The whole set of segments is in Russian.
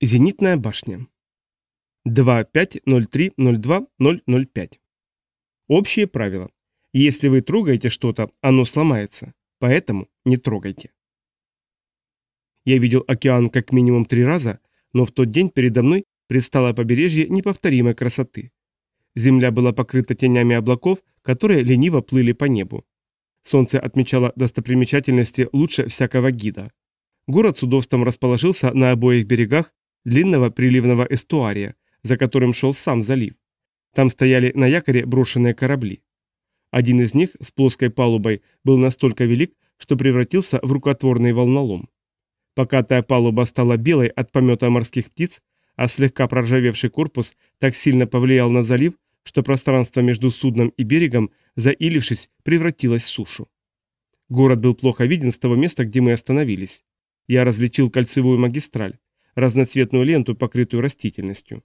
Зенитная башня. 2503020005. Общие правила. Если вы трогаете что-то, оно сломается. Поэтому не трогайте. Я видел океан как минимум три раза, но в тот день передо мной предстало побережье неповторимой красоты. Земля была покрыта тенями облаков, которые лениво плыли по небу. Солнце отмечало достопримечательности лучше всякого гида. Город с удобством расположился на обоих берегах длинного приливного эстуария, за которым шел сам залив. Там стояли на якоре брошенные корабли. Один из них с плоской палубой был настолько велик, что превратился в рукотворный волнолом. Покатая палуба стала белой от помета морских птиц, а слегка проржавевший корпус так сильно повлиял на залив, что пространство между судном и берегом, заилившись, превратилось в сушу. Город был плохо виден с того места, где мы остановились. Я различил кольцевую магистраль разноцветную ленту, покрытую растительностью.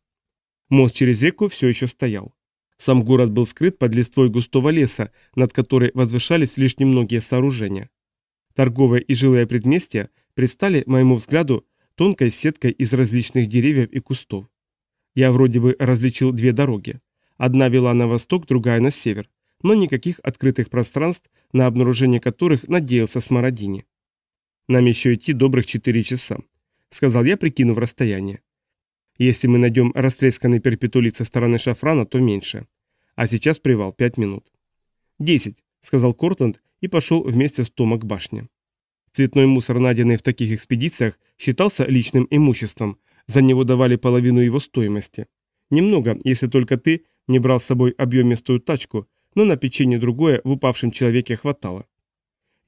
Мост через реку все еще стоял. Сам город был скрыт под листвой густого леса, над которой возвышались лишь немногие сооружения. Торговые и жилые предместья предстали моему взгляду тонкой сеткой из различных деревьев и кустов. Я вроде бы различил две дороги. Одна вела на восток, другая на север, но никаких открытых пространств, на обнаружение которых надеялся Смородини. Нам еще идти добрых четыре часа сказал я, прикинув расстояние. Если мы найдем растресканный перпетулит со стороны шафрана, то меньше. А сейчас привал пять минут. Десять, сказал Кортленд и пошел вместе с Тома к башне. Цветной мусор, найденный в таких экспедициях, считался личным имуществом, за него давали половину его стоимости. Немного, если только ты не брал с собой объемистую тачку, но на печенье другое в упавшем человеке хватало.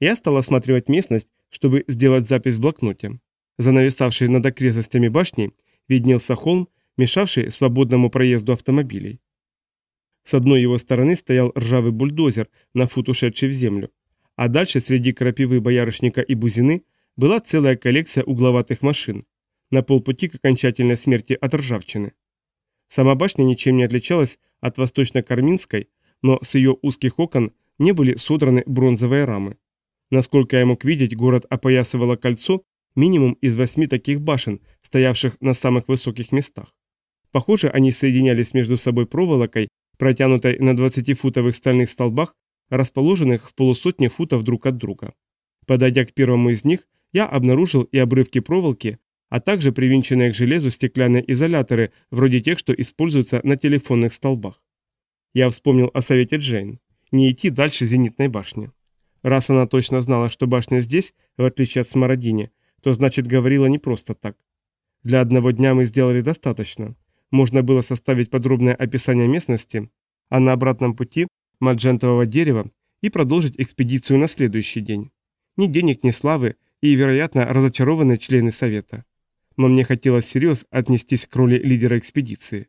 Я стал осматривать местность, чтобы сделать запись в блокноте. За нависавшей над окрестностями башни виднелся холм, мешавший свободному проезду автомобилей. С одной его стороны стоял ржавый бульдозер, на фут ушедший в землю, а дальше среди крапивы боярышника и бузины была целая коллекция угловатых машин, на полпути к окончательной смерти от ржавчины. Сама башня ничем не отличалась от восточно-карминской, но с ее узких окон не были содраны бронзовые рамы. Насколько я мог видеть, город опоясывало кольцо минимум из восьми таких башен, стоявших на самых высоких местах. Похоже, они соединялись между собой проволокой, протянутой на 20-футовых стальных столбах, расположенных в полусотне футов друг от друга. Подойдя к первому из них, я обнаружил и обрывки проволоки, а также привинченные к железу стеклянные изоляторы, вроде тех, что используются на телефонных столбах. Я вспомнил о совете Джейн. Не идти дальше зенитной башни. Раз она точно знала, что башня здесь, в отличие от Смородини, то значит говорила не просто так. Для одного дня мы сделали достаточно. Можно было составить подробное описание местности, а на обратном пути маджентового дерева и продолжить экспедицию на следующий день. Ни денег, ни славы и, вероятно, разочарованные члены совета. Но мне хотелось всерьез отнестись к роли лидера экспедиции.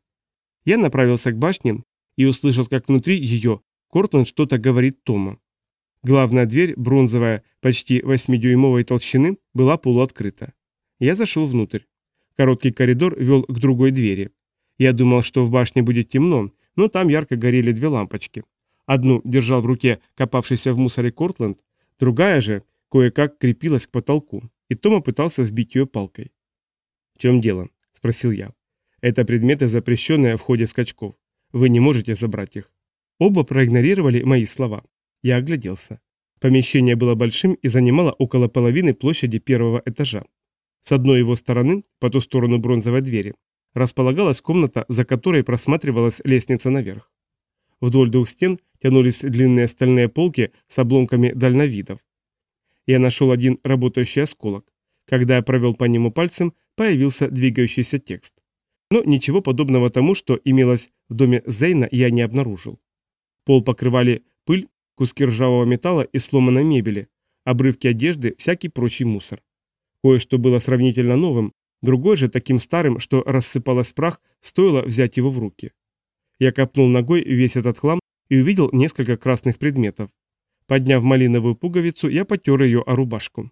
Я направился к башне и услышал, как внутри ее Кортланд что-то говорит Тома. Главная дверь, бронзовая, почти 8-дюймовой толщины, была полуоткрыта. Я зашел внутрь. Короткий коридор вел к другой двери. Я думал, что в башне будет темно, но там ярко горели две лампочки. Одну держал в руке копавшийся в мусоре Кортленд, другая же кое-как крепилась к потолку, и Тома пытался сбить ее палкой. «В чем дело?» – спросил я. «Это предметы, запрещенные в ходе скачков. Вы не можете забрать их». Оба проигнорировали мои слова. Я огляделся. Помещение было большим и занимало около половины площади первого этажа. С одной его стороны, по ту сторону бронзовой двери, располагалась комната, за которой просматривалась лестница наверх. Вдоль двух стен тянулись длинные стальные полки с обломками дальновидов. Я нашел один работающий осколок. Когда я провел по нему пальцем, появился двигающийся текст. Но ничего подобного тому, что имелось в доме Зейна, я не обнаружил. Пол покрывали куски ржавого металла и сломанной мебели, обрывки одежды, всякий прочий мусор. Кое-что было сравнительно новым, другое же таким старым, что рассыпалось в прах, стоило взять его в руки. Я копнул ногой весь этот хлам и увидел несколько красных предметов. Подняв малиновую пуговицу, я потер ее о рубашку.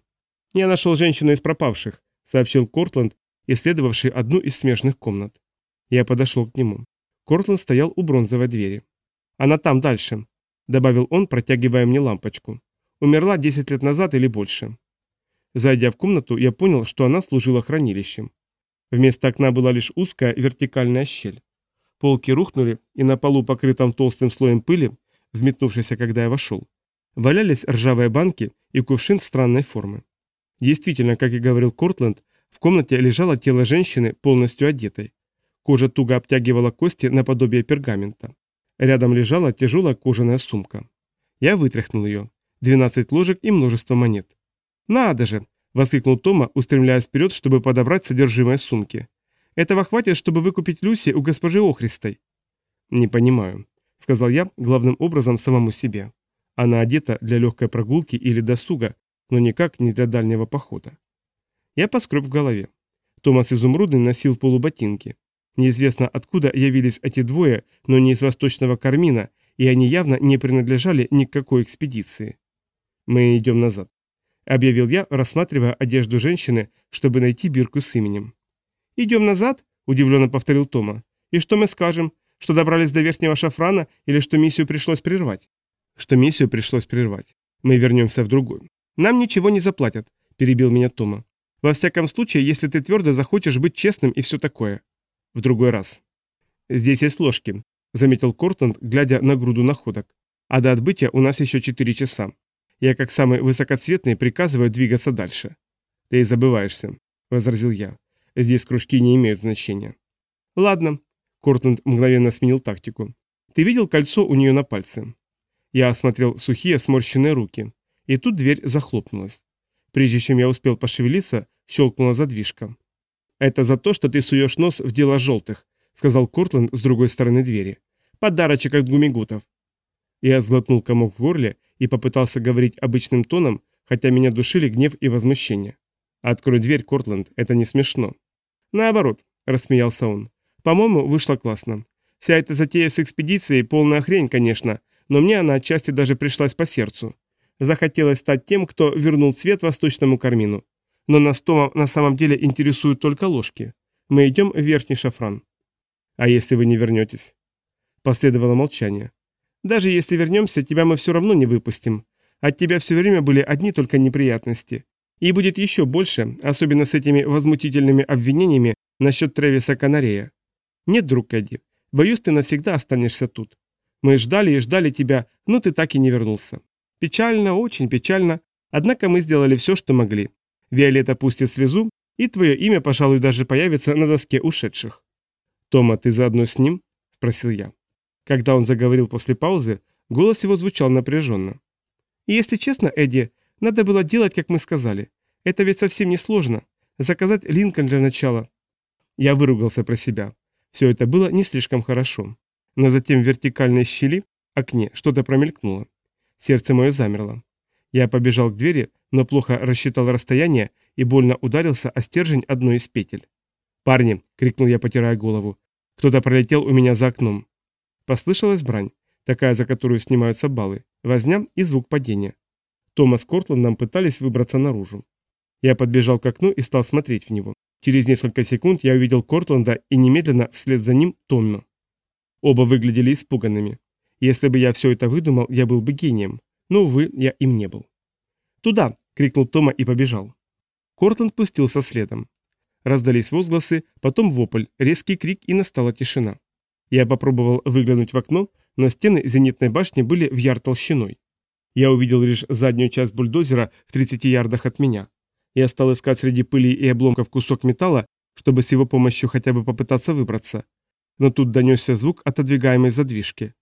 «Я нашел женщину из пропавших», — сообщил Кортланд, исследовавший одну из смежных комнат. Я подошел к нему. Кортланд стоял у бронзовой двери. «Она там дальше», добавил он, протягивая мне лампочку. Умерла 10 лет назад или больше. Зайдя в комнату, я понял, что она служила хранилищем. Вместо окна была лишь узкая вертикальная щель. Полки рухнули, и на полу, покрытом толстым слоем пыли, взметнувшейся, когда я вошел, валялись ржавые банки и кувшин странной формы. Действительно, как и говорил Кортленд, в комнате лежало тело женщины, полностью одетой. Кожа туго обтягивала кости наподобие пергамента. Рядом лежала тяжелая кожаная сумка. Я вытряхнул ее. 12 ложек и множество монет. «Надо же!» – воскликнул Тома, устремляясь вперед, чтобы подобрать содержимое сумки. «Этого хватит, чтобы выкупить Люси у госпожи Охристой». «Не понимаю», – сказал я главным образом самому себе. Она одета для легкой прогулки или досуга, но никак не для дальнего похода. Я поскреб в голове. Томас Изумрудный носил полуботинки. Неизвестно, откуда явились эти двое, но не из восточного Кармина, и они явно не принадлежали ни к какой экспедиции. «Мы идем назад», — объявил я, рассматривая одежду женщины, чтобы найти бирку с именем. «Идем назад?» — удивленно повторил Тома. «И что мы скажем? Что добрались до верхнего шафрана или что миссию пришлось прервать?» «Что миссию пришлось прервать. Мы вернемся в другую». «Нам ничего не заплатят», — перебил меня Тома. «Во всяком случае, если ты твердо захочешь быть честным и все такое. В другой раз». «Здесь есть ложки», — заметил Кортланд, глядя на груду находок. «А до отбытия у нас еще четыре часа. Я, как самый высокоцветный, приказываю двигаться дальше. Ты забываешься, возразил я. Здесь кружки не имеют значения. Ладно. Кортленд мгновенно сменил тактику. Ты видел кольцо у нее на пальце? Я осмотрел сухие сморщенные руки. И тут дверь захлопнулась. Прежде чем я успел пошевелиться, щелкнула задвижка. «Это за то, что ты суешь нос в дело желтых», — сказал Кортленд с другой стороны двери. «Подарочек от гумигутов». Я сглотнул комок в горле и попытался говорить обычным тоном, хотя меня душили гнев и возмущение. «Открой дверь, Кортленд, это не смешно». «Наоборот», — рассмеялся он. «По-моему, вышло классно. Вся эта затея с экспедицией полная хрень, конечно, но мне она отчасти даже пришлась по сердцу. Захотелось стать тем, кто вернул свет восточному кармину. Но нас Тома на самом деле интересуют только ложки. Мы идем в верхний шафран». «А если вы не вернетесь?» Последовало молчание. Даже если вернемся, тебя мы все равно не выпустим. От тебя все время были одни только неприятности. И будет еще больше, особенно с этими возмутительными обвинениями насчет Тревиса Канарея. Нет, друг Эдди, боюсь, ты навсегда останешься тут. Мы ждали и ждали тебя, но ты так и не вернулся. Печально, очень печально, однако мы сделали все, что могли. Виолетта пустит слезу, и твое имя, пожалуй, даже появится на доске ушедших. «Тома, ты заодно с ним?» – спросил я. Когда он заговорил после паузы, голос его звучал напряженно. И если честно, Эдди, надо было делать, как мы сказали. Это ведь совсем не сложно. Заказать Линкольн для начала. Я выругался про себя. Все это было не слишком хорошо. Но затем в вертикальной щели, окне, что-то промелькнуло. Сердце мое замерло. Я побежал к двери, но плохо рассчитал расстояние и больно ударился о стержень одной из петель. «Парни!» — крикнул я, потирая голову. «Кто-то пролетел у меня за окном. Послышалась брань, такая, за которую снимаются баллы, возня и звук падения. Томас с Кортландом пытались выбраться наружу. Я подбежал к окну и стал смотреть в него. Через несколько секунд я увидел Кортланда и немедленно вслед за ним Томну. Оба выглядели испуганными. Если бы я все это выдумал, я был бы гением. Но, увы, я им не был. «Туда!» — крикнул Тома и побежал. Кортланд пустился следом. Раздались возгласы, потом вопль, резкий крик и настала тишина. Я попробовал выглянуть в окно, но стены зенитной башни были в яр толщиной. Я увидел лишь заднюю часть бульдозера в 30 ярдах от меня. Я стал искать среди пыли и обломков кусок металла, чтобы с его помощью хотя бы попытаться выбраться. Но тут донесся звук отодвигаемой задвижки.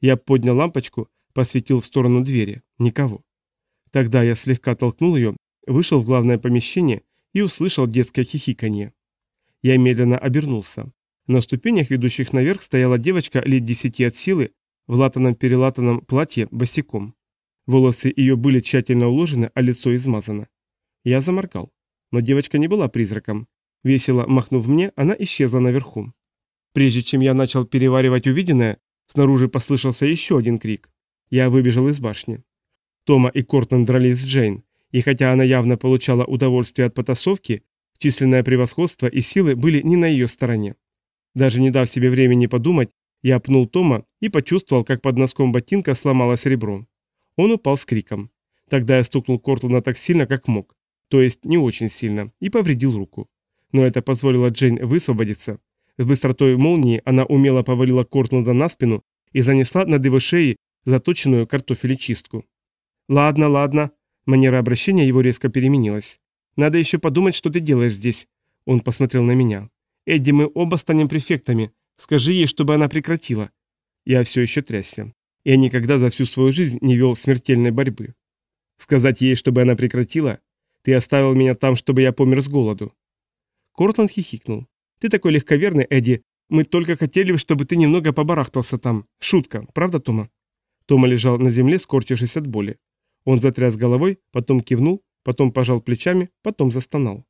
Я поднял лампочку, посветил в сторону двери. Никого. Тогда я слегка толкнул ее, вышел в главное помещение и услышал детское хихиканье. Я медленно обернулся. На ступенях, ведущих наверх, стояла девочка лет десяти от силы, в латаном-перелатанном платье, босиком. Волосы ее были тщательно уложены, а лицо измазано. Я заморгал. Но девочка не была призраком. Весело махнув мне, она исчезла наверху. Прежде чем я начал переваривать увиденное, снаружи послышался еще один крик. Я выбежал из башни. Тома и Кортон дрались с Джейн, и хотя она явно получала удовольствие от потасовки, численное превосходство и силы были не на ее стороне. Даже не дав себе времени подумать, я пнул Тома и почувствовал, как под носком ботинка сломалось ребро. Он упал с криком. Тогда я стукнул Кортлана так сильно, как мог, то есть не очень сильно, и повредил руку. но это позволило Джейн высвободиться. С быстротой молнии она умело повалила Кортленда на спину и занесла над его шеей заточенную картофелечистку. «Ладно, ладно». Манера обращения его резко переменилась. «Надо еще подумать, что ты делаешь здесь». Он посмотрел на меня. «Эдди, мы оба станем префектами. Скажи ей, чтобы она прекратила». Я все еще трясся. Я никогда за всю свою жизнь не вел смертельной борьбы. Сказать ей, чтобы она прекратила? Ты оставил меня там, чтобы я помер с голоду. Кортланд хихикнул. Ты такой легковерный, Эдди. Мы только хотели, чтобы ты немного побарахтался там. Шутка, правда, Тома? Тома лежал на земле, скорчившись от боли. Он затряс головой, потом кивнул, потом пожал плечами, потом застонал.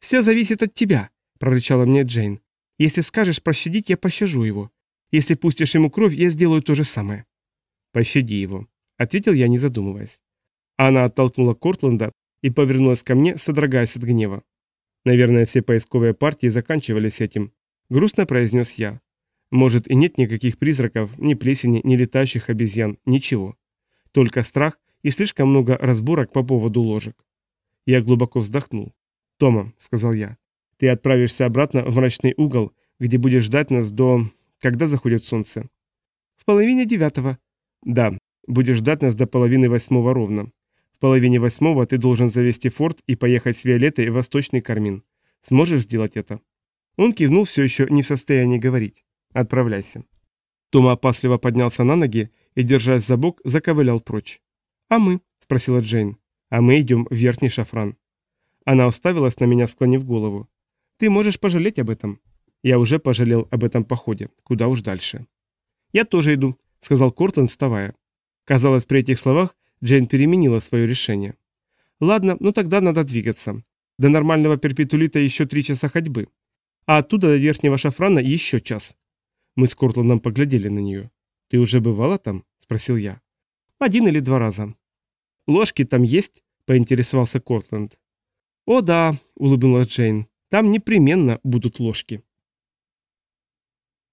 «Все зависит от тебя», — прорычала мне Джейн. «Если скажешь пощадить, я пощажу его. Если пустишь ему кровь, я сделаю то же самое». «Пощади его», — ответил я, не задумываясь. Она оттолкнула Кортленда и повернулась ко мне, содрогаясь от гнева. Наверное, все поисковые партии заканчивались этим. Грустно произнес я. Может и нет никаких призраков, ни плесени, ни летающих обезьян, ничего. Только страх и слишком много разборок по поводу ложек. Я глубоко вздохнул. «Тома», — сказал я, — «ты отправишься обратно в мрачный угол, где будешь ждать нас до... когда заходит солнце?» «В половине девятого». «Да, будешь ждать нас до половины восьмого ровно. В половине восьмого ты должен завести форт и поехать с Виолеттой в Восточный Кармин. Сможешь сделать это?» Он кивнул, все еще не в состоянии говорить. «Отправляйся». Тома опасливо поднялся на ноги и, держась за бок, заковылял прочь. «А мы?» – спросила Джейн. «А мы идем в верхний шафран». Она уставилась на меня, склонив голову. «Ты можешь пожалеть об этом». Я уже пожалел об этом походе. Куда уж дальше. «Я тоже иду», – сказал Кортленд, вставая. Казалось, при этих словах Джейн переменила свое решение. «Ладно, ну тогда надо двигаться. До нормального перпетулита еще три часа ходьбы. А оттуда до верхнего шафрана еще час». Мы с Кортландом поглядели на нее. «Ты уже бывала там?» – спросил я. «Один или два раза». «Ложки там есть?» – поинтересовался Кортленд. «О да», – улыбнулась Джейн, – «там непременно будут ложки».